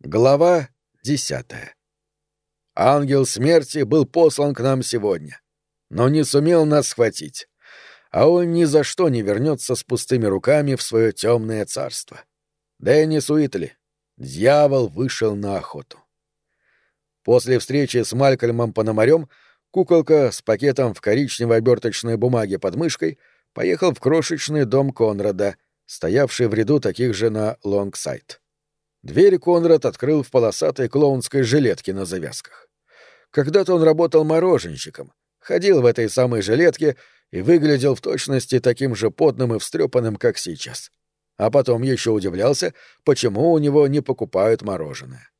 Глава десятая. Ангел смерти был послан к нам сегодня, но не сумел нас схватить, а он ни за что не вернется с пустыми руками в свое темное царство. Деннис Уитли, дьявол вышел на охоту. После встречи с Малькольмом Пономарем куколка с пакетом в коричневой оберточной бумаге под мышкой поехал в крошечный дом Конрада, стоявший в ряду таких же на Лонгсайд. Дверь Конрад открыл в полосатой клоунской жилетке на завязках. Когда-то он работал мороженщиком, ходил в этой самой жилетке и выглядел в точности таким же потным и встрепанным, как сейчас. А потом еще удивлялся, почему у него не покупают мороженое.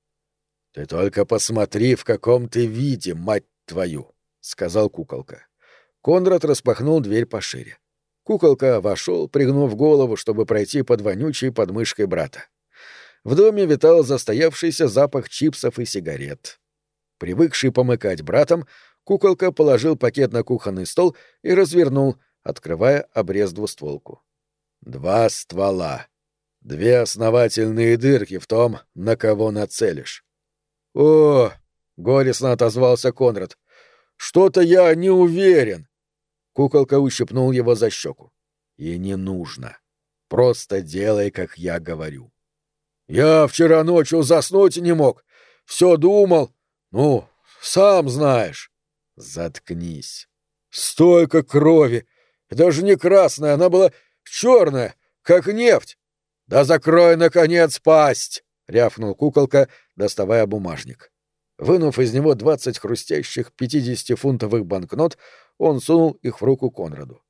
«Ты только посмотри, в каком ты виде, мать твою!» — сказал куколка. Конрад распахнул дверь пошире. Куколка вошел, пригнув голову, чтобы пройти под вонючей подмышкой брата. В доме витал застоявшийся запах чипсов и сигарет. Привыкший помыкать братом, куколка положил пакет на кухонный стол и развернул, открывая обрез двустволку. Два ствола. Две основательные дырки в том, на кого нацелишь. «О!» — горестно отозвался Конрад. «Что-то я не уверен!» Куколка ущипнул его за щеку. «И не нужно. Просто делай, как я говорю». Я вчера ночью заснуть не мог. Все думал. Ну, сам знаешь. Заткнись. Столько крови. Даже не красная, она была черная, как нефть. Да закрой, наконец, пасть! рявкнул куколка, доставая бумажник. Вынув из него двадцать хрустящих пятидесятифунтовых банкнот, он сунул их в руку Конраду.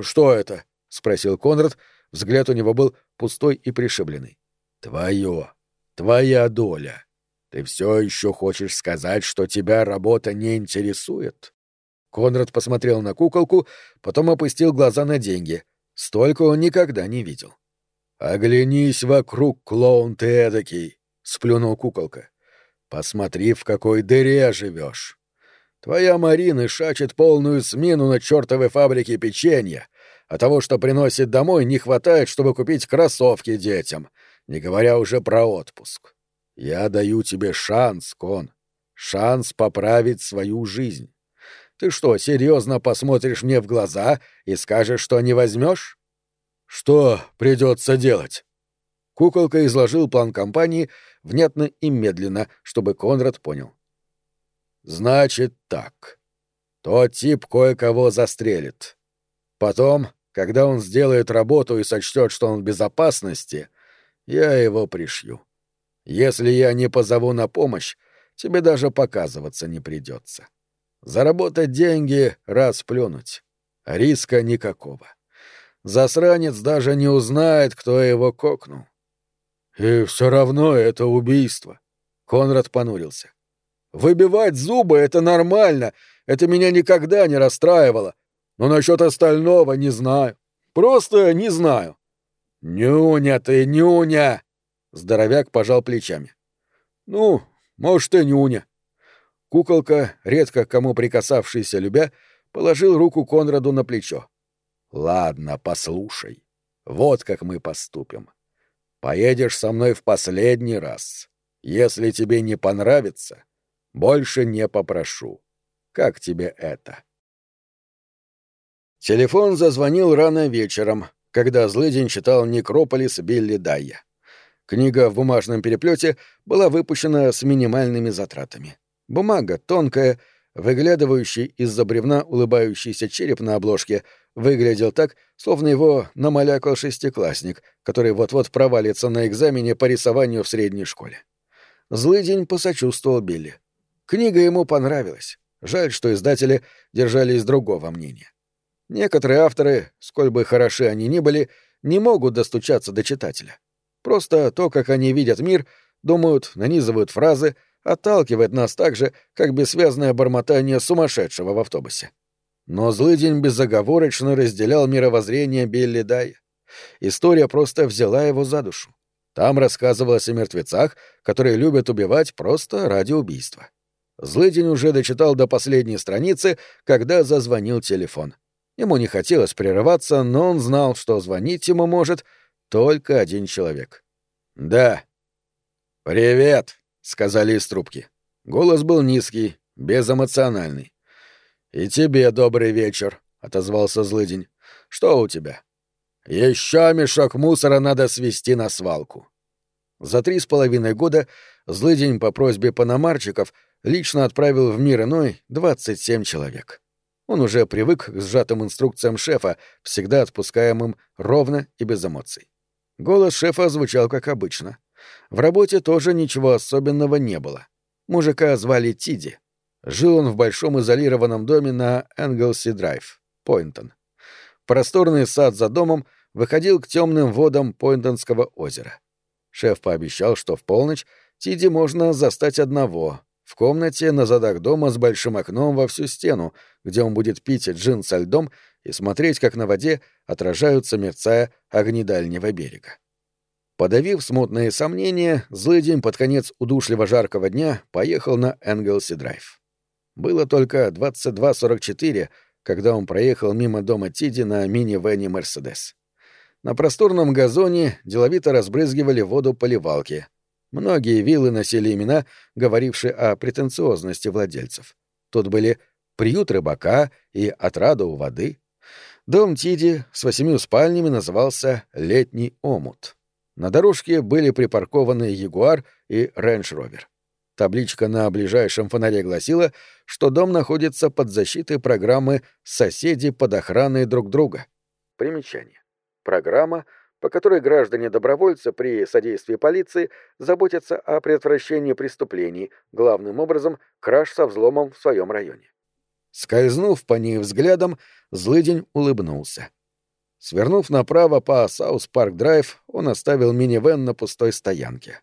«Что это?» — спросил Конрад. Взгляд у него был пустой и пришибленный. Твое, твоя доля. Ты все еще хочешь сказать, что тебя работа не интересует? Конрад посмотрел на куколку, потом опустил глаза на деньги. Столько он никогда не видел. «Оглянись вокруг, клоун ты эдакий!» — сплюнул куколка. «Посмотри, в какой дыре живешь. Твоя Марина шачет полную смену на чертовой фабрике печенья, а того, что приносит домой, не хватает, чтобы купить кроссовки детям, не говоря уже про отпуск. Я даю тебе шанс, Кон, шанс поправить свою жизнь. Ты что, серьезно посмотришь мне в глаза и скажешь, что не возьмешь? Что придется делать? Куколка изложил план компании внятно и медленно, чтобы Конрад понял. Значит так. Тот тип кое-кого застрелит. Потом, когда он сделает работу и сочтет, что он в безопасности, я его пришью. Если я не позову на помощь, тебе даже показываться не придется. Заработать деньги — раз плюнуть. Риска никакого. Засранец даже не узнает, кто его кокнул. И все равно это убийство. Конрад понурился. Выбивать зубы — это нормально, это меня никогда не расстраивало. Но насчет остального не знаю. Просто не знаю. «Нюня ты, нюня!» Здоровяк пожал плечами. «Ну, может, и нюня». Куколка, редко кому прикасавшийся любя, положил руку Конраду на плечо. «Ладно, послушай. Вот как мы поступим. Поедешь со мной в последний раз. Если тебе не понравится, больше не попрошу. Как тебе это?» Телефон зазвонил рано вечером, когда Злыдень читал «Некрополис» Билли Дайя. Книга в бумажном переплете была выпущена с минимальными затратами. Бумага тонкая, выглядывающий из-за бревна улыбающийся череп на обложке выглядел так, словно его намалякал шестиклассник, который вот-вот провалится на экзамене по рисованию в средней школе. Злыдень посочувствовал Билли. Книга ему понравилась. Жаль, что издатели держались другого мнения. Некоторые авторы, сколь бы хороши они ни были, не могут достучаться до читателя. Просто то, как они видят мир, думают, нанизывают фразы, отталкивает нас так же, как бессвязное бормотание сумасшедшего в автобусе. Но Злыдень безоговорочно разделял мировоззрение Билли Дая. История просто взяла его за душу. Там рассказывалось о мертвецах, которые любят убивать просто ради убийства. Злыдень уже дочитал до последней страницы, когда зазвонил телефон. Ему не хотелось прерываться, но он знал, что звонить ему может только один человек. «Да». «Привет!» — сказали из трубки. Голос был низкий, безэмоциональный. «И тебе добрый вечер», — отозвался злыдень. «Что у тебя?» «Еще мешок мусора надо свести на свалку». За три с половиной года злыдень по просьбе паномарчиков лично отправил в мир иной 27 человек. Он уже привык к сжатым инструкциям шефа, всегда отпускаемым ровно и без эмоций. Голос шефа звучал как обычно. В работе тоже ничего особенного не было. Мужика звали Тиди. Жил он в большом изолированном доме на Энглси-драйв, Пойнтон. Просторный сад за домом выходил к темным водам Пойнтонского озера. Шеф пообещал, что в полночь Тиди можно застать одного, в комнате на задах дома с большим окном во всю стену, где он будет пить джин со льдом и смотреть, как на воде отражаются, мерцая, огни дальнего берега. Подавив смутные сомнения, злый день под конец удушливо жаркого дня поехал на Энглси-драйв. Было только 22.44, когда он проехал мимо дома Тиди на мини-вене «Мерседес». На просторном газоне деловито разбрызгивали воду поливалки. Многие виллы носили имена, говорившие о претенциозности владельцев. Тут были «Приют рыбака» и «Отрада у воды». Дом Тиди с восемью спальнями назывался «Летний омут». На дорожке были припаркованы Ягуар и Рейндж-Ровер. Табличка на ближайшем фонаре гласила, что дом находится под защитой программы «Соседи под охраной друг друга». Примечание. Программа, по которой граждане-добровольцы при содействии полиции заботятся о предотвращении преступлений, главным образом краж со взломом в своем районе. Скользнув по ней взглядом, злыдень улыбнулся. Свернув направо по Саус-Парк-Драйв, он оставил минивэн на пустой стоянке.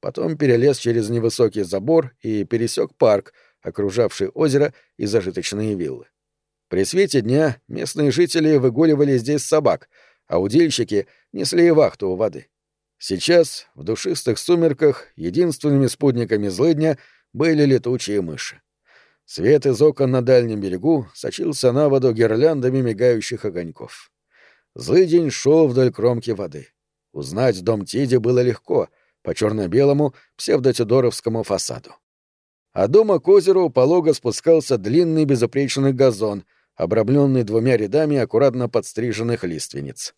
Потом перелез через невысокий забор и пересек парк, окружавший озеро и зажиточные виллы. При свете дня местные жители выгуливали здесь собак, а удильщики несли вахту у воды. Сейчас, в душистых сумерках, единственными спутниками злыдня были летучие мыши. Свет из окон на дальнем берегу сочился на воду гирляндами мигающих огоньков. Злый день шел вдоль кромки воды. Узнать дом Тиди было легко — по черно-белому псевдотюдоровскому фасаду. А дома к озеру полого спускался длинный безупречный газон, обрамленный двумя рядами аккуратно подстриженных лиственниц.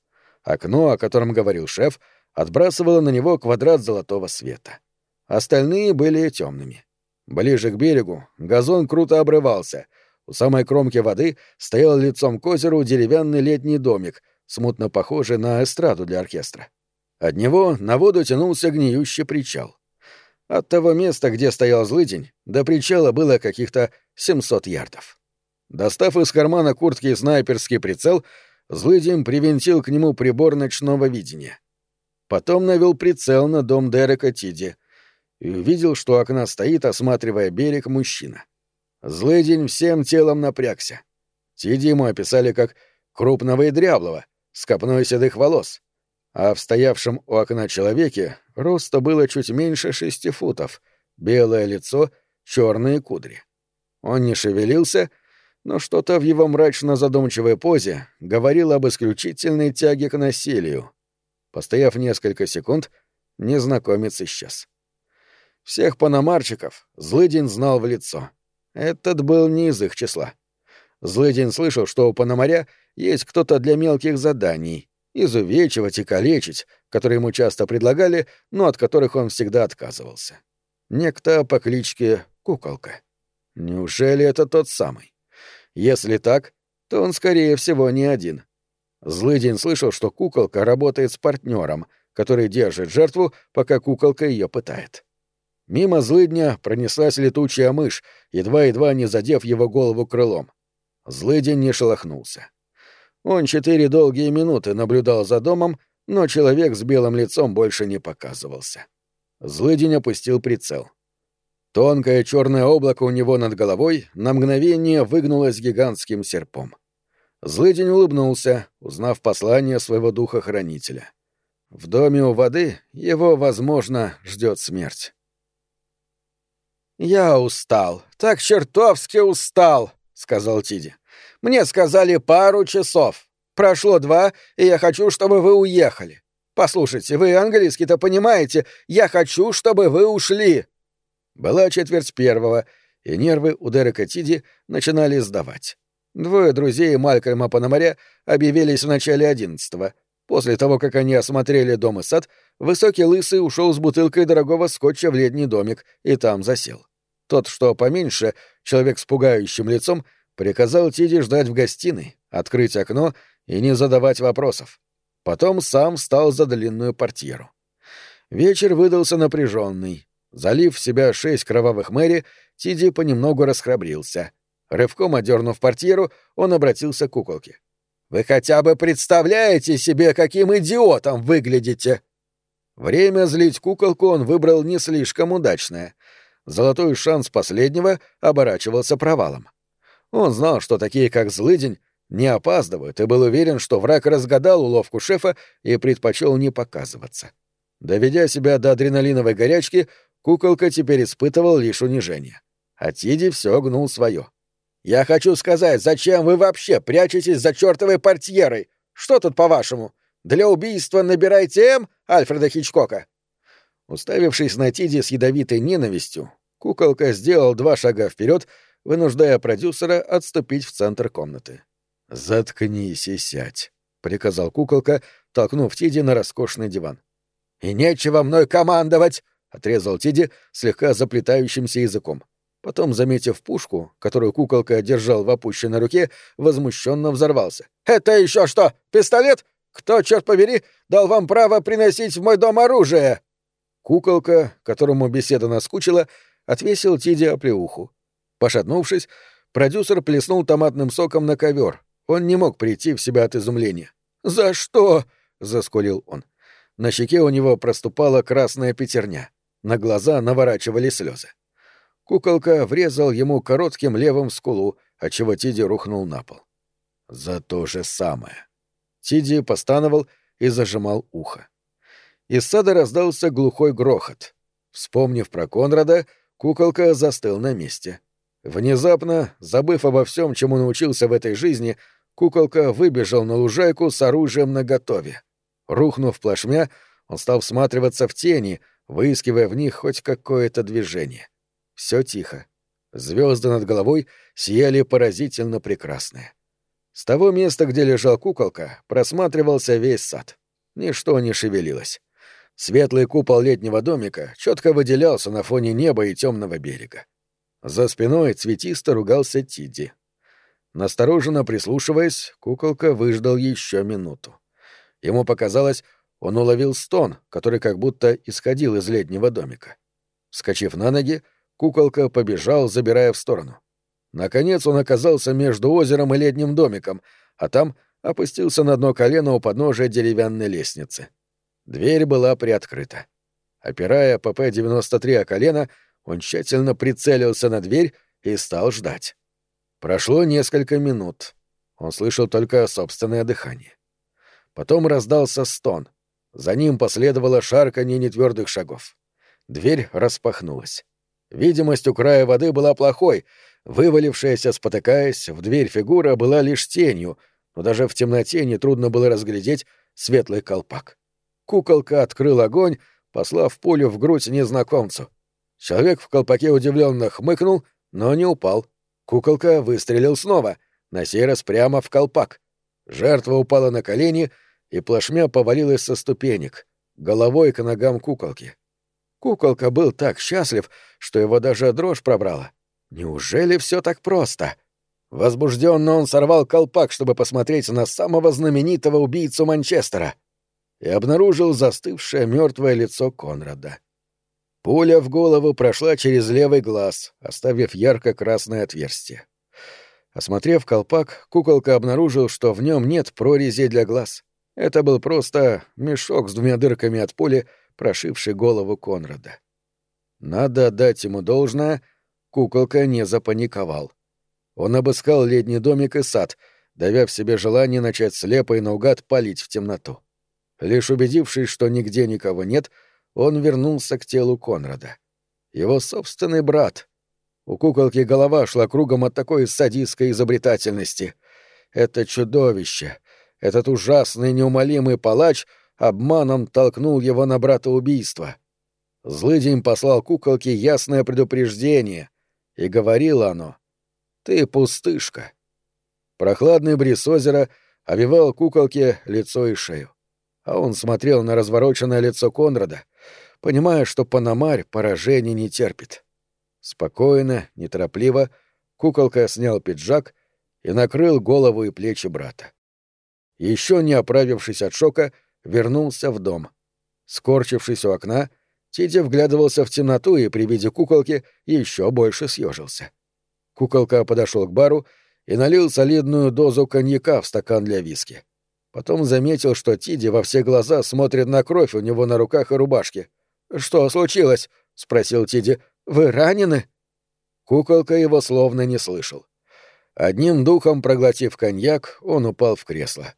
Окно, о котором говорил шеф, отбрасывало на него квадрат золотого света. Остальные были темными. Ближе к берегу газон круто обрывался. У самой кромки воды стоял лицом к озеру деревянный летний домик, смутно похожий на эстраду для оркестра. От него на воду тянулся гниющий причал. От того места, где стоял злыдень, до причала было каких-то 700 ярдов. Достав из кармана куртки снайперский прицел, злыдень привинтил к нему прибор ночного видения. Потом навел прицел на дом Дерека Тиди и увидел, что у окна стоит, осматривая берег, мужчина. Злыдень всем телом напрягся. Тиди ему описали как крупного и дряблого, с копной седых волос а в стоявшем у окна человеке роста было чуть меньше шести футов, белое лицо, черные кудри. Он не шевелился, но что-то в его мрачно-задумчивой позе говорило об исключительной тяге к насилию. Постояв несколько секунд, незнакомец исчез. Всех паномарчиков Злыдин знал в лицо. Этот был не из их числа. Злыдин слышал, что у пономаря есть кто-то для мелких заданий, изувечивать и калечить, которые ему часто предлагали, но от которых он всегда отказывался. Некто по кличке Куколка. Неужели это тот самый? Если так, то он, скорее всего, не один. Злыдень слышал, что куколка работает с партнером, который держит жертву, пока куколка ее пытает. Мимо злыдня пронеслась летучая мышь, едва-едва не задев его голову крылом. Злыдень не шелохнулся. Он четыре долгие минуты наблюдал за домом, но человек с белым лицом больше не показывался. Злыдень опустил прицел. Тонкое черное облако у него над головой на мгновение выгнулось гигантским серпом. Злыдень улыбнулся, узнав послание своего духа-хранителя. В доме у воды его, возможно, ждет смерть. «Я устал, так чертовски устал», — сказал Тиди. Мне сказали пару часов. Прошло два, и я хочу, чтобы вы уехали. Послушайте, вы английский-то понимаете? Я хочу, чтобы вы ушли!» Была четверть первого, и нервы у Дерека Тиди начинали сдавать. Двое друзей Малькольма Пономаря объявились в начале одиннадцатого. После того, как они осмотрели дом и сад, высокий лысый ушел с бутылкой дорогого скотча в летний домик и там засел. Тот, что поменьше, человек с пугающим лицом, приказал Тиди ждать в гостиной, открыть окно и не задавать вопросов. Потом сам встал за длинную портьеру. Вечер выдался напряженный. Залив в себя шесть кровавых мэри, Тиди понемногу расхрабрился. Рывком одернув портьеру, он обратился к куколке. «Вы хотя бы представляете себе, каким идиотом выглядите!» Время злить куколку он выбрал не слишком удачное. Золотой шанс последнего оборачивался провалом. Он знал, что такие, как Злыдень, не опаздывают, и был уверен, что враг разгадал уловку шефа и предпочел не показываться. Доведя себя до адреналиновой горячки, куколка теперь испытывал лишь унижение. А Тиди все гнул свое. «Я хочу сказать, зачем вы вообще прячетесь за чертовой портьерой? Что тут, по-вашему? Для убийства набирайте М Альфреда Хичкока?» Уставившись на Тиди с ядовитой ненавистью, куколка сделал два шага вперед, вынуждая продюсера отступить в центр комнаты. «Заткнись и сядь», — приказал куколка, толкнув Тиди на роскошный диван. «И нечего мной командовать!» — отрезал Тиди слегка заплетающимся языком. Потом, заметив пушку, которую куколка держал в опущенной руке, возмущенно взорвался. «Это еще что? Пистолет? Кто, черт побери, дал вам право приносить в мой дом оружие?» Куколка, которому беседа наскучила, отвесил Тиди оплеуху. Пошатнувшись, продюсер плеснул томатным соком на ковер, он не мог прийти в себя от изумления. «За что?» — заскулил он. На щеке у него проступала красная пятерня. На глаза наворачивали слезы. Куколка врезал ему коротким левым скулу, отчего Тиди рухнул на пол. «За то же самое». Тиди постановал и зажимал ухо. Из сада раздался глухой грохот. Вспомнив про Конрада, куколка застыл на месте. Внезапно, забыв обо всем, чему научился в этой жизни, Куколка выбежал на лужайку с оружием наготове. Рухнув плашмя, он стал всматриваться в тени, выискивая в них хоть какое-то движение. Все тихо. Звезды над головой сияли поразительно прекрасные. С того места, где лежал куколка, просматривался весь сад. Ничто не шевелилось. Светлый купол летнего домика четко выделялся на фоне неба и темного берега. За спиной цветисто ругался Тидди. Настороженно прислушиваясь, куколка выждал еще минуту. Ему показалось, он уловил стон, который как будто исходил из летнего домика. Скочив на ноги, куколка побежал, забирая в сторону. Наконец он оказался между озером и летним домиком, а там опустился на дно колено у подножия деревянной лестницы. Дверь была приоткрыта. Опирая ПП-93 о колено, он тщательно прицелился на дверь и стал ждать. Прошло несколько минут. Он слышал только собственное дыхание. Потом раздался стон. За ним последовало шарканье нетвердых шагов. Дверь распахнулась. Видимость у края воды была плохой. Вывалившаяся, спотыкаясь, в дверь фигура была лишь тенью, но даже в темноте нетрудно было разглядеть светлый колпак. Куколка открыл огонь, послав пулю в грудь незнакомцу. Человек в колпаке удивленно хмыкнул, но не упал. Куколка выстрелил снова, на сей раз прямо в колпак. Жертва упала на колени и плашмя повалилась со ступенек, головой к ногам куколки. Куколка был так счастлив, что его даже дрожь пробрала. Неужели все так просто? Возбужденно он сорвал колпак, чтобы посмотреть на самого знаменитого убийцу Манчестера, и обнаружил застывшее мертвое лицо Конрада. Пуля в голову прошла через левый глаз, оставив ярко-красное отверстие. Осмотрев колпак, куколка обнаружил, что в нем нет прорези для глаз. Это был просто мешок с двумя дырками от пули, прошивший голову Конрада. Надо отдать ему должное, куколка не запаниковал. Он обыскал летний домик и сад, давя в себе желание начать слепо и наугад палить в темноту. Лишь убедившись, что нигде никого нет, — он вернулся к телу Конрада. Его собственный брат. У куколки голова шла кругом от такой садистской изобретательности. Это чудовище, этот ужасный неумолимый палач обманом толкнул его на брата убийства. Злыдень послал куколке ясное предупреждение, и говорило оно «Ты пустышка». Прохладный бриз озера овивал куколке лицо и шею, а он смотрел на развороченное лицо Конрада, понимая, что Панамарь поражения не терпит. Спокойно, неторопливо, куколка снял пиджак и накрыл голову и плечи брата. Еще не оправившись от шока, вернулся в дом. Скорчившись у окна, Тити вглядывался в темноту и при виде куколки еще больше съежился. Куколка подошел к бару и налил солидную дозу коньяка в стакан для виски. Потом заметил, что Тиди во все глаза смотрит на кровь у него на руках и рубашке. «Что случилось?» — спросил Тиди. «Вы ранены?» Куколка его словно не слышал. Одним духом проглотив коньяк, он упал в кресло.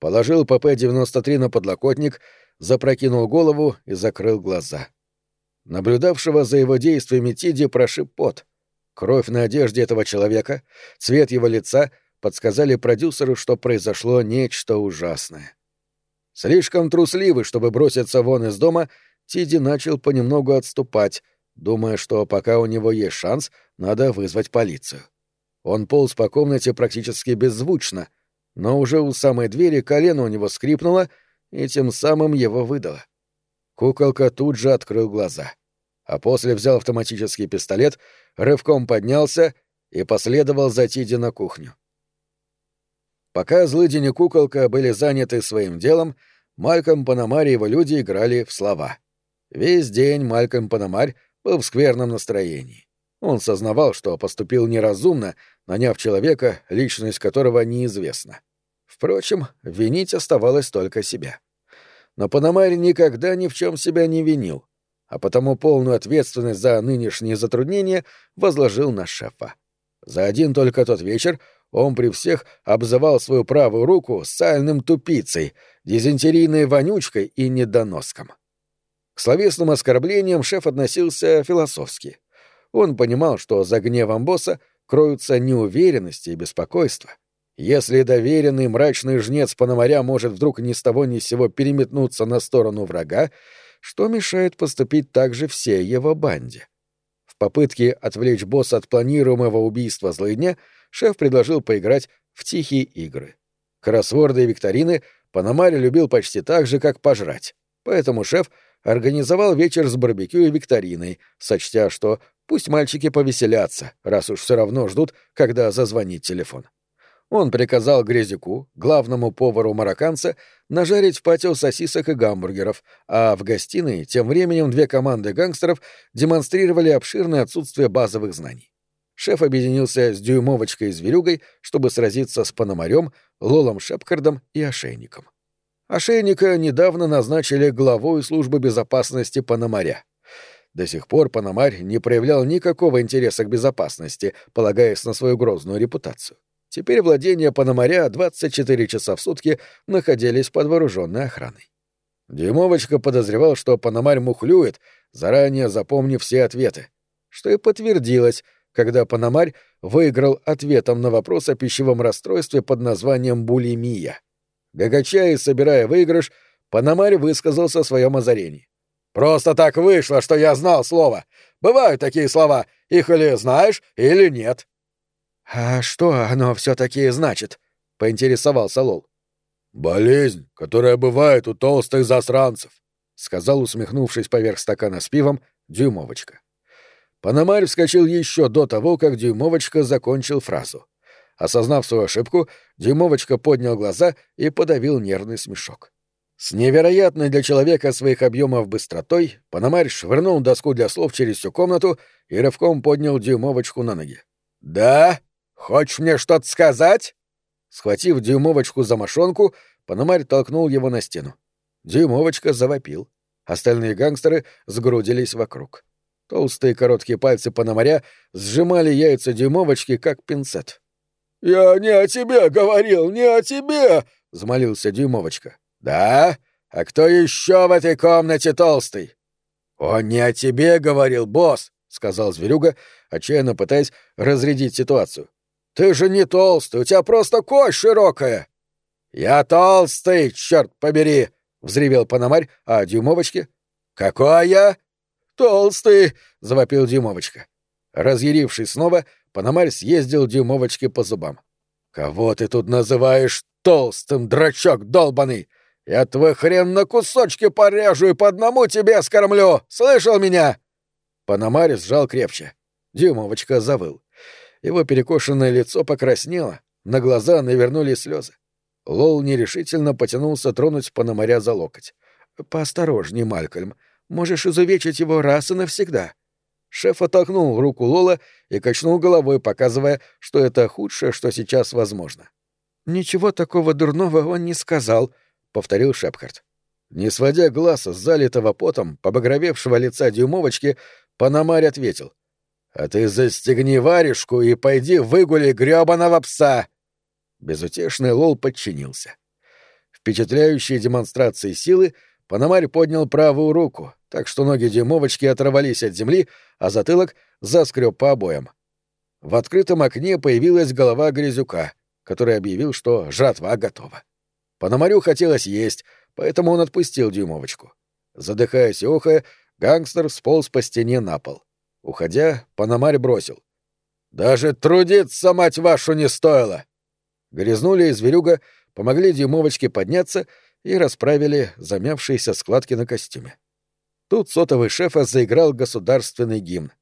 Положил ПП-93 на подлокотник, запрокинул голову и закрыл глаза. Наблюдавшего за его действиями Тиди прошиб пот. Кровь на одежде этого человека, цвет его лица подсказали продюсеру, что произошло нечто ужасное. Слишком трусливый, чтобы броситься вон из дома, Тиди начал понемногу отступать, думая, что пока у него есть шанс, надо вызвать полицию. Он полз по комнате практически беззвучно, но уже у самой двери колено у него скрипнуло, и тем самым его выдало. Куколка тут же открыл глаза, а после взял автоматический пистолет, рывком поднялся и последовал за Тиди на кухню. Пока злыдень и куколка были заняты своим делом, Мальком Панамарь и его люди играли в слова. Весь день Мальком Панамарь был в скверном настроении. Он сознавал, что поступил неразумно, наняв человека, личность которого неизвестна. Впрочем, винить оставалось только себя. Но Панамарь никогда ни в чем себя не винил, а потому полную ответственность за нынешние затруднения возложил на шефа. За один только тот вечер он при всех обзывал свою правую руку сальным тупицей, дизентерийной вонючкой и недоноском. К словесным оскорблениям шеф относился философски. Он понимал, что за гневом босса кроются неуверенность и беспокойство. Если доверенный мрачный жнец Пономаря может вдруг ни с того ни с сего переметнуться на сторону врага, что мешает поступить так же всей его банде? В попытке отвлечь босса от планируемого убийства злыдня шеф предложил поиграть в тихие игры. Кроссворды и викторины Пономарь любил почти так же, как пожрать. Поэтому шеф организовал вечер с барбекю и викториной, сочтя, что пусть мальчики повеселятся, раз уж все равно ждут, когда зазвонит телефон. Он приказал Грязику, главному повару марокканца, нажарить в патио сосисок и гамбургеров, а в гостиной тем временем две команды гангстеров демонстрировали обширное отсутствие базовых знаний. Шеф объединился с дюймовочкой и зверюгой, чтобы сразиться с Пономарем, Лолом Шепкардом и Ошейником. Ошейника недавно назначили главой службы безопасности Пономаря. До сих пор Пономарь не проявлял никакого интереса к безопасности, полагаясь на свою грозную репутацию. Теперь владения Пономаря 24 часа в сутки находились под вооруженной охраной. Дюймовочка подозревал, что Пономарь мухлюет, заранее запомнив все ответы, что и подтвердилось, когда Пономарь выиграл ответом на вопрос о пищевом расстройстве под названием булимия. Гагача собирая выигрыш, Панамарь высказался о своем озарении. «Просто так вышло, что я знал слово. Бывают такие слова, их или знаешь, или нет». «А что оно все таки значит?» — поинтересовался Лол. «Болезнь, которая бывает у толстых засранцев», — сказал, усмехнувшись поверх стакана с пивом, Дюймовочка. Панамарь вскочил еще до того, как Дюймовочка закончил фразу. Осознав свою ошибку, Дюймовочка поднял глаза и подавил нервный смешок. С невероятной для человека своих объемов быстротой Панамарь швырнул доску для слов через всю комнату и рывком поднял Дюймовочку на ноги. «Да? Хочешь мне что-то сказать?» Схватив Дюймовочку за мошонку, Панамарь толкнул его на стену. Дюймовочка завопил. Остальные гангстеры сгрудились вокруг. Толстые короткие пальцы Панамаря сжимали яйца Дюймовочки, как пинцет. «Я не о тебе говорил, не о тебе!» — взмолился Дюймовочка. «Да? А кто еще в этой комнате толстый?» «Он не о тебе говорил, босс!» — сказал Зверюга, отчаянно пытаясь разрядить ситуацию. «Ты же не толстый, у тебя просто кость широкая!» «Я толстый, черт побери!» — взревел Пономарь, а Дюймовочке? «Какая?» «Толстый!» — завопил Дюймовочка. Разъярившись снова, Пономарь съездил Дюймовочке по зубам. «Кого ты тут называешь толстым, драчок долбаный? Я твой хрен на кусочки порежу и по одному тебе скормлю! Слышал меня?» Пономарь сжал крепче. Дюймовочка завыл. Его перекошенное лицо покраснело, на глаза навернулись слезы. Лол нерешительно потянулся тронуть Пономаря за локоть. «Поосторожней, Малькольм. Можешь изувечить его раз и навсегда». Шеф оттолкнул руку Лола и качнул головой, показывая, что это худшее, что сейчас возможно. «Ничего такого дурного он не сказал», — повторил Шепхард. Не сводя глаз с залитого потом, побагровевшего лица дюймовочки, Панамарь ответил. «А ты застегни варежку и пойди выгули грёбаного пса!» Безутешный Лол подчинился. Впечатляющие демонстрации силы Панамарь поднял правую руку, так что ноги дюймовочки оторвались от земли, а затылок заскреб по обоям. В открытом окне появилась голова грязюка, который объявил, что жатва готова. Пономарю хотелось есть, поэтому он отпустил дюймовочку. Задыхаясь и охая, гангстер сполз по стене на пол. Уходя, Пономарь бросил. «Даже трудиться, мать вашу, не стоило!» Грязнули и зверюга помогли дюймовочке подняться и расправили замявшиеся складки на костюме. Тут сотовый шефа заиграл государственный гимн.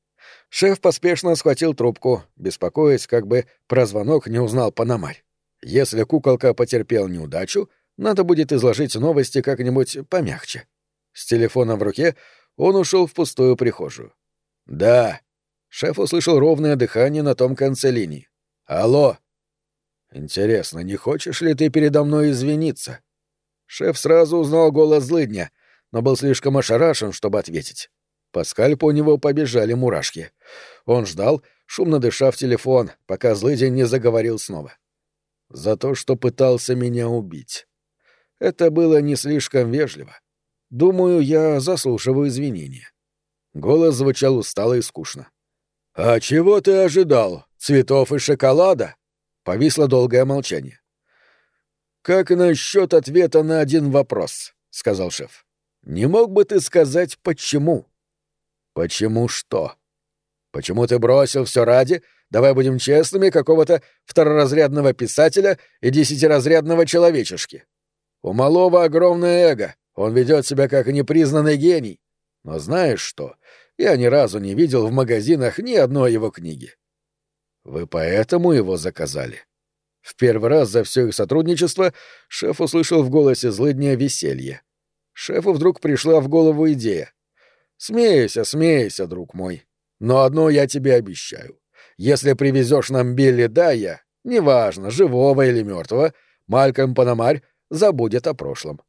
Шеф поспешно схватил трубку, беспокоясь, как бы про звонок не узнал Пономарь. Если куколка потерпел неудачу, надо будет изложить новости как-нибудь помягче. С телефоном в руке он ушел в пустую прихожую. «Да». Шеф услышал ровное дыхание на том конце линии. «Алло». «Интересно, не хочешь ли ты передо мной извиниться?» Шеф сразу узнал голос злыдня, но был слишком ошарашен, чтобы ответить. По скальпу у него побежали мурашки. Он ждал, шумно дыша в телефон, пока злыдень не заговорил снова. «За то, что пытался меня убить. Это было не слишком вежливо. Думаю, я заслуживаю извинения». Голос звучал устало и скучно. «А чего ты ожидал? Цветов и шоколада?» Повисло долгое молчание. «Как насчет ответа на один вопрос?» — сказал шеф. «Не мог бы ты сказать, почему?» «Почему что?» «Почему ты бросил все ради, давай будем честными, какого-то второразрядного писателя и десятиразрядного человечешки? У малого огромное эго, он ведет себя как непризнанный гений. Но знаешь что? Я ни разу не видел в магазинах ни одной его книги. Вы поэтому его заказали?» В первый раз за все их сотрудничество шеф услышал в голосе злыдня веселье. Шефу вдруг пришла в голову идея. «Смейся, смейся, друг мой. Но одно я тебе обещаю. Если привезешь нам Билли Дая, неважно, живого или мертвого, Малькольм Панамарь забудет о прошлом».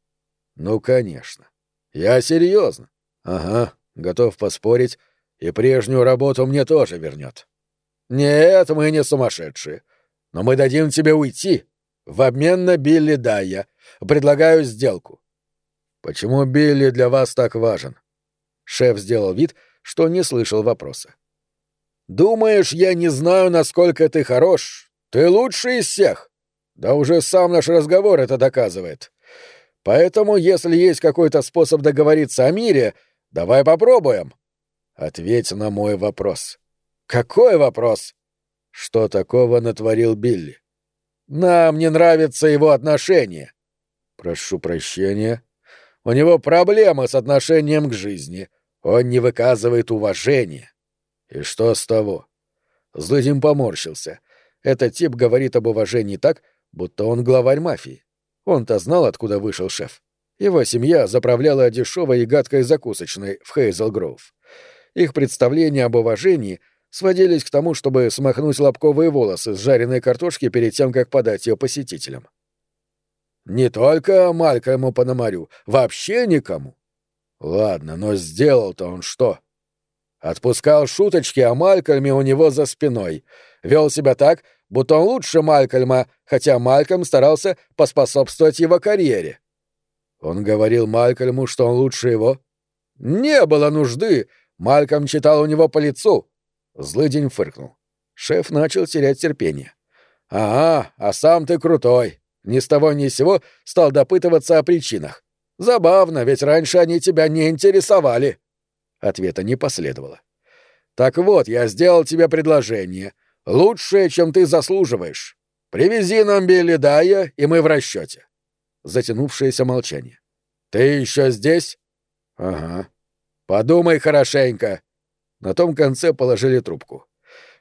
«Ну, конечно. Я серьезно. Ага, готов поспорить, и прежнюю работу мне тоже вернет. Нет, мы не сумасшедшие но мы дадим тебе уйти в обмен на Билли Дайя. Предлагаю сделку». «Почему Билли для вас так важен?» Шеф сделал вид, что не слышал вопроса. «Думаешь, я не знаю, насколько ты хорош? Ты лучший из всех. Да уже сам наш разговор это доказывает. Поэтому, если есть какой-то способ договориться о мире, давай попробуем. Ответь на мой вопрос. Какой вопрос? Что такого натворил Билли? Нам не нравится его отношение. Прошу прощения. У него проблемы с отношением к жизни. Он не выказывает уважения. И что с того? Злыдин поморщился. Этот тип говорит об уважении так, будто он главарь мафии. Он-то знал, откуда вышел шеф. Его семья заправляла дешевой и гадкой закусочной в Хейзел Гроув. Их представление об уважении сводились к тому, чтобы смахнуть лобковые волосы с жареной картошки перед тем, как подать ее посетителям. «Не только Малькольму Пономарю, вообще никому». «Ладно, но сделал-то он что?» Отпускал шуточки о Малькольме у него за спиной. Вел себя так, будто он лучше Малькольма, хотя Малькольм старался поспособствовать его карьере. Он говорил Малькольму, что он лучше его. Не было нужды. Малькольм читал у него по лицу. Злыдень фыркнул. Шеф начал терять терпение. «Ага, а сам ты крутой. Ни с того ни с сего стал допытываться о причинах. Забавно, ведь раньше они тебя не интересовали. Ответа не последовало. Так вот, я сделал тебе предложение. Лучшее, чем ты заслуживаешь. Привези нам Белидая, и мы в расчете. Затянувшееся молчание. Ты еще здесь? Ага. Подумай хорошенько. На том конце положили трубку.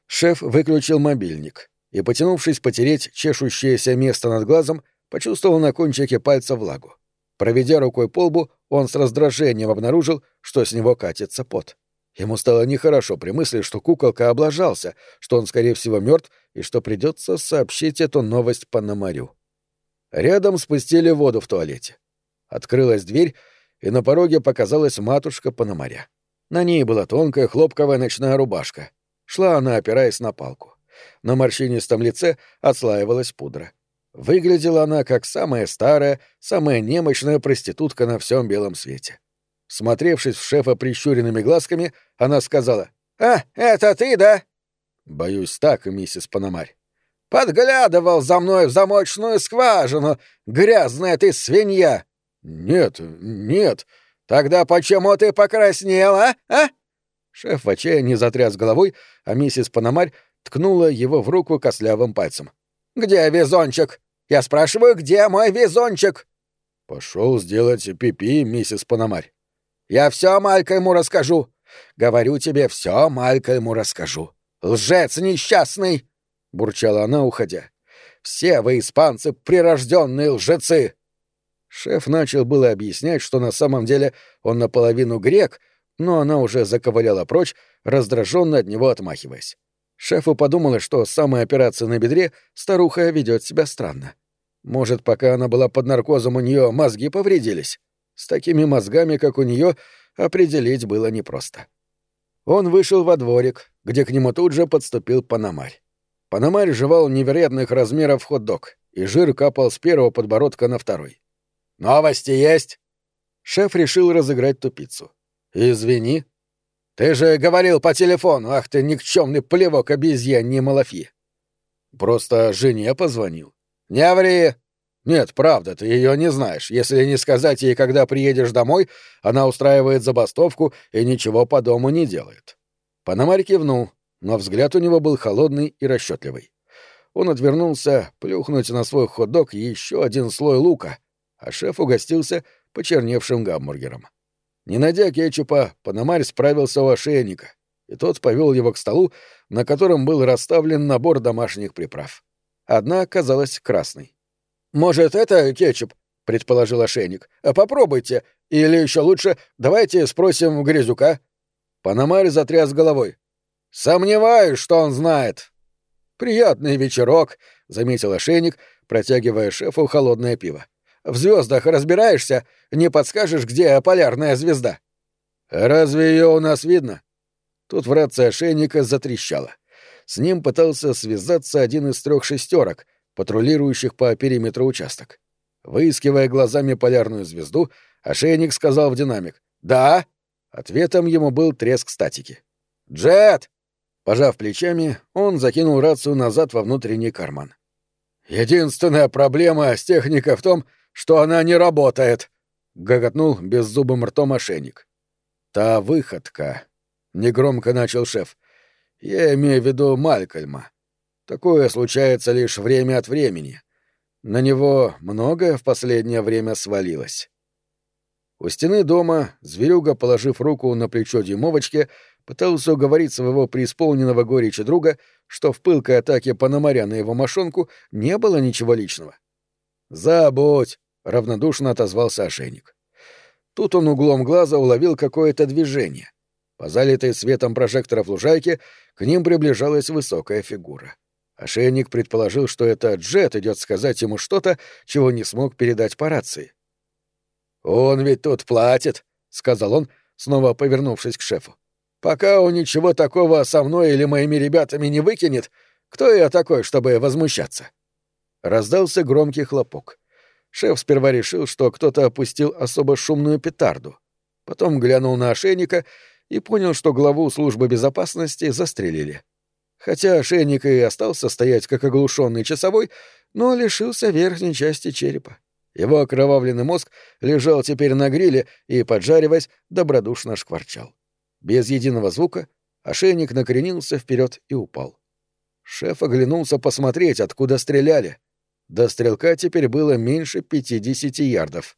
Шеф выключил мобильник и, потянувшись потереть чешущееся место над глазом, почувствовал на кончике пальца влагу. Проведя рукой по лбу, он с раздражением обнаружил, что с него катится пот. Ему стало нехорошо при мысли, что куколка облажался, что он, скорее всего, мертв и что придется сообщить эту новость Пономарю. Рядом спустили воду в туалете. Открылась дверь, и на пороге показалась матушка Пономаря. На ней была тонкая хлопковая ночная рубашка. Шла она, опираясь на палку. На морщинистом лице отслаивалась пудра. Выглядела она как самая старая, самая немощная проститутка на всем белом свете. Смотревшись в шефа прищуренными глазками, она сказала «А, это ты, да?» «Боюсь так, миссис Пономарь». «Подглядывал за мной в замочную скважину, грязная ты свинья!» «Нет, нет. Тогда почему ты покраснела, а?» Шеф в отчаянии затряс головой, а миссис Пономарь ткнула его в руку кослявым пальцем. «Где везончик? Я спрашиваю, где мой везончик?» «Пошел сделать пипи, миссис Пономарь». «Я все Малька ему расскажу. Говорю тебе, все Малька ему расскажу. Лжец несчастный!» — бурчала она, уходя. «Все вы, испанцы, прирожденные лжецы!» Шеф начал было объяснять, что на самом деле он наполовину грек, но она уже заковыляла прочь, раздраженно от него отмахиваясь. Шефу подумалось, что с самой операции на бедре старуха ведет себя странно. Может, пока она была под наркозом, у нее мозги повредились? С такими мозгами, как у нее, определить было непросто. Он вышел во дворик, где к нему тут же подступил Панамарь. Панамарь жевал невероятных размеров хот-дог, и жир капал с первого подбородка на второй. «Новости есть?» Шеф решил разыграть тупицу. «Извини», ты же говорил по телефону, ах ты никчемный плевок обезьяньи Малафи. Просто жене позвонил. Не ври. Нет, правда, ты ее не знаешь. Если не сказать ей, когда приедешь домой, она устраивает забастовку и ничего по дому не делает. Панамарь кивнул, но взгляд у него был холодный и расчетливый. Он отвернулся плюхнуть на свой хот-дог еще один слой лука, а шеф угостился почерневшим гамбургером. Не найдя кетчупа, Панамарь справился у ошейника, и тот повел его к столу, на котором был расставлен набор домашних приправ. Одна оказалась красной. «Может, это кетчуп?» — предположил ошейник. «А попробуйте. Или еще лучше, давайте спросим Грязюка». Панамарь затряс головой. «Сомневаюсь, что он знает». «Приятный вечерок», — заметил ошейник, протягивая шефу холодное пиво. В звездах разбираешься? Не подскажешь, где полярная звезда?» «Разве ее у нас видно?» Тут в рации ошейника затрещало. С ним пытался связаться один из трех шестерок, патрулирующих по периметру участок. Выискивая глазами полярную звезду, ошейник сказал в динамик «Да». Ответом ему был треск статики. «Джет!» Пожав плечами, он закинул рацию назад во внутренний карман. «Единственная проблема с техникой в том, что она не работает!» — гоготнул беззубым ртом мошенник. «Та выходка», — негромко начал шеф. «Я имею в виду Малькольма. Такое случается лишь время от времени. На него многое в последнее время свалилось». У стены дома, зверюга, положив руку на плечо дюймовочки, пытался уговорить своего преисполненного горечи друга, что в пылкой атаке Пономаря на его мошонку не было ничего личного. «Забудь!» — равнодушно отозвался ошейник. Тут он углом глаза уловил какое-то движение. По залитой светом прожекторов лужайке к ним приближалась высокая фигура. Ошейник предположил, что это Джет идет сказать ему что-то, чего не смог передать по рации. «Он ведь тут платит», — сказал он, снова повернувшись к шефу. «Пока он ничего такого со мной или моими ребятами не выкинет, кто я такой, чтобы возмущаться?» Раздался громкий хлопок. Шеф сперва решил, что кто-то опустил особо шумную петарду. Потом глянул на ошейника и понял, что главу службы безопасности застрелили. Хотя ошейник и остался стоять как оглушенный часовой, но лишился верхней части черепа. Его окровавленный мозг лежал теперь на гриле и, поджариваясь, добродушно шкварчал. Без единого звука ошейник накренился вперед и упал. Шеф оглянулся посмотреть, откуда стреляли. До стрелка теперь было меньше пятидесяти ярдов.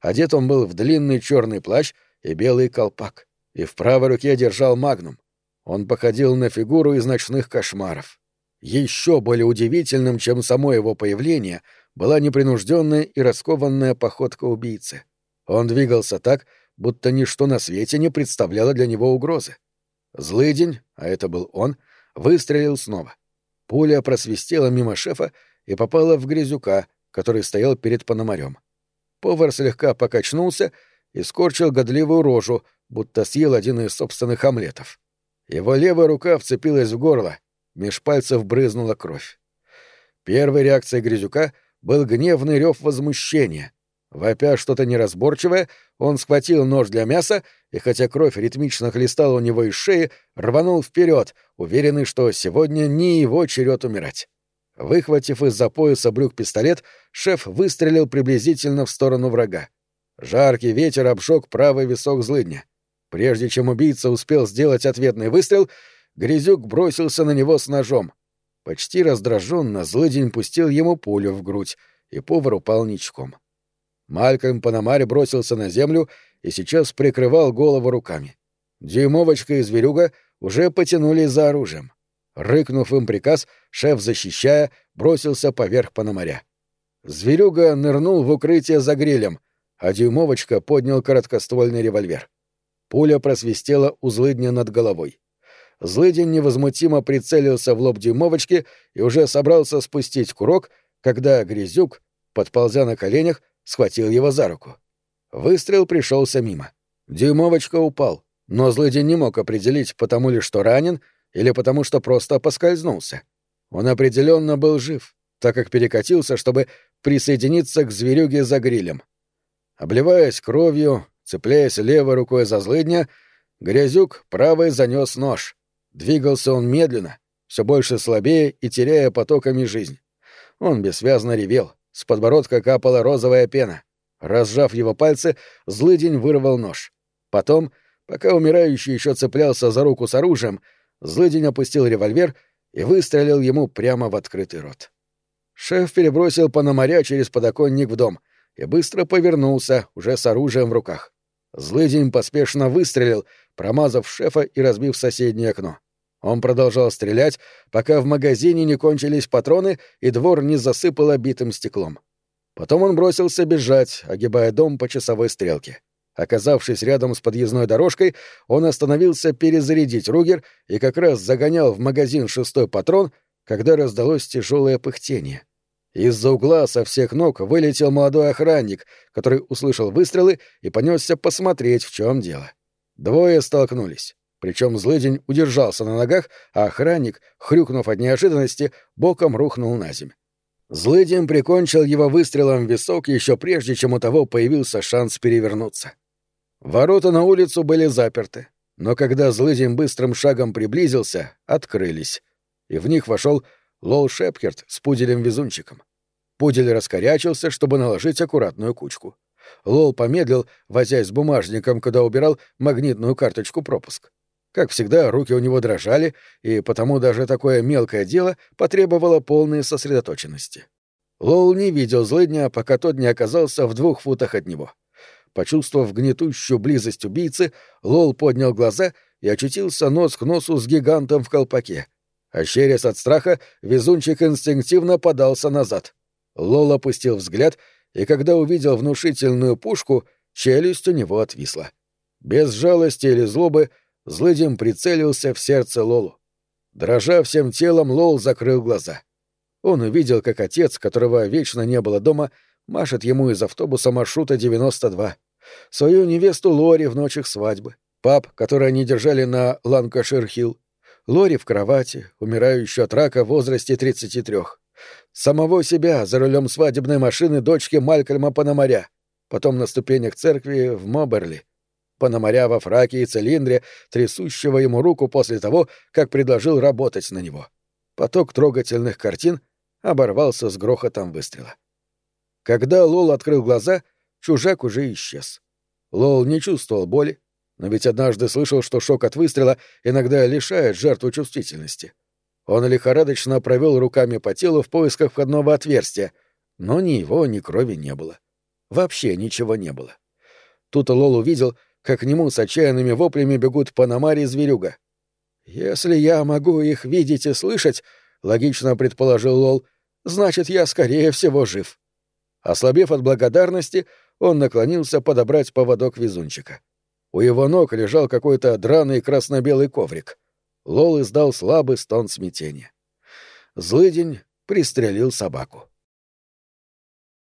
Одет он был в длинный черный плащ и белый колпак, и в правой руке держал магнум. Он походил на фигуру из ночных кошмаров. Еще более удивительным, чем само его появление, была непринужденная и раскованная походка убийцы. Он двигался так, будто ничто на свете не представляло для него угрозы. Злый день, а это был он, выстрелил снова. Пуля просвистела мимо шефа и попала в грязюка, который стоял перед пономарем. Повар слегка покачнулся и скорчил годливую рожу, будто съел один из собственных омлетов. Его левая рука вцепилась в горло, Меж пальцев брызнула кровь. Первой реакцией Грязюка был гневный рев возмущения. Вопя что-то неразборчивое, он схватил нож для мяса и, хотя кровь ритмично хлестала у него из шеи, рванул вперед, уверенный, что сегодня не его черед умирать. Выхватив из-за пояса брюк пистолет, шеф выстрелил приблизительно в сторону врага. Жаркий ветер обжег правый висок злыдня. Прежде чем убийца успел сделать ответный выстрел, Грязюк бросился на него с ножом. Почти раздраженно злыдень пустил ему пулю в грудь, и повар упал ничком. Малькольм Панамарь бросился на землю и сейчас прикрывал голову руками. Дюймовочка и зверюга уже потянулись за оружием. Рыкнув им приказ, шеф, защищая, бросился поверх Панамаря. Зверюга нырнул в укрытие за грилем, а дюймовочка поднял короткоствольный револьвер. Пуля просвистела у злыдня над головой. Злыдень невозмутимо прицелился в лоб дюймовочки и уже собрался спустить курок, когда Грязюк, подползя на коленях, схватил его за руку. Выстрел пришелся мимо. Дюймовочка упал, но злыдень не мог определить, потому ли что ранен или потому что просто поскользнулся. Он определенно был жив, так как перекатился, чтобы присоединиться к зверюге за грилем. Обливаясь кровью, цепляясь левой рукой за злыдня, Грязюк правой занес нож. Двигался он медленно, все больше слабее и теряя потоками жизнь. Он бессвязно ревел, с подбородка капала розовая пена. Разжав его пальцы, злыдень вырвал нож. Потом, пока умирающий еще цеплялся за руку с оружием, злыдень опустил револьвер и выстрелил ему прямо в открытый рот. Шеф перебросил Пономаря через подоконник в дом и быстро повернулся, уже с оружием в руках. Злыдень поспешно выстрелил, промазав шефа и разбив соседнее окно. Он продолжал стрелять, пока в магазине не кончились патроны и двор не засыпало битым стеклом. Потом он бросился бежать, огибая дом по часовой стрелке. Оказавшись рядом с подъездной дорожкой, он остановился перезарядить Ругер и как раз загонял в магазин шестой патрон, когда раздалось тяжелое пыхтение. Из-за угла со всех ног вылетел молодой охранник, который услышал выстрелы и понесся посмотреть, в чем дело. Двое столкнулись. Причем злыдень удержался на ногах, а охранник, хрюкнув от неожиданности, боком рухнул на земь. Злыдень прикончил его выстрелом в висок еще прежде, чем у того появился шанс перевернуться. Ворота на улицу были заперты, но когда злыдень быстрым шагом приблизился, открылись, и в них вошел Лол Шепхерт с пуделем-везунчиком. Пудель раскорячился, чтобы наложить аккуратную кучку. Лол помедлил, возясь с бумажником, когда убирал магнитную карточку пропуск. Как всегда, руки у него дрожали, и потому даже такое мелкое дело потребовало полной сосредоточенности. Лоул не видел злыдня, пока тот не оказался в двух футах от него. Почувствовав гнетущую близость убийцы, Лол поднял глаза и очутился нос к носу с гигантом в колпаке. Ощерясь от страха, везунчик инстинктивно подался назад. Лол опустил взгляд, и когда увидел внушительную пушку, челюсть у него отвисла. Без жалости или злобы — Злыдем прицелился в сердце Лолу. Дрожа всем телом, Лол закрыл глаза. Он увидел, как отец, которого вечно не было дома, машет ему из автобуса маршрута 92. Свою невесту Лори в ночь их свадьбы. Пап, который они держали на Ланкашир-Хилл. Лори в кровати, умирающую от рака в возрасте 33. Самого себя за рулем свадебной машины дочки Малькольма Пономаря. Потом на ступенях церкви в Моберли. Пономаря во фраке и цилиндре, трясущего ему руку после того, как предложил работать на него. Поток трогательных картин оборвался с грохотом выстрела. Когда Лол открыл глаза, чужак уже исчез. Лол не чувствовал боли, но ведь однажды слышал, что шок от выстрела иногда лишает жертву чувствительности. Он лихорадочно провел руками по телу в поисках входного отверстия, но ни его, ни крови не было. Вообще ничего не было. Тут Лол увидел, как к нему с отчаянными воплями бегут Панамари и Зверюга. «Если я могу их видеть и слышать», — логично предположил Лол, — «значит, я, скорее всего, жив». Ослабев от благодарности, он наклонился подобрать поводок везунчика. У его ног лежал какой-то драный красно-белый коврик. Лол издал слабый стон смятения. Злыдень пристрелил собаку.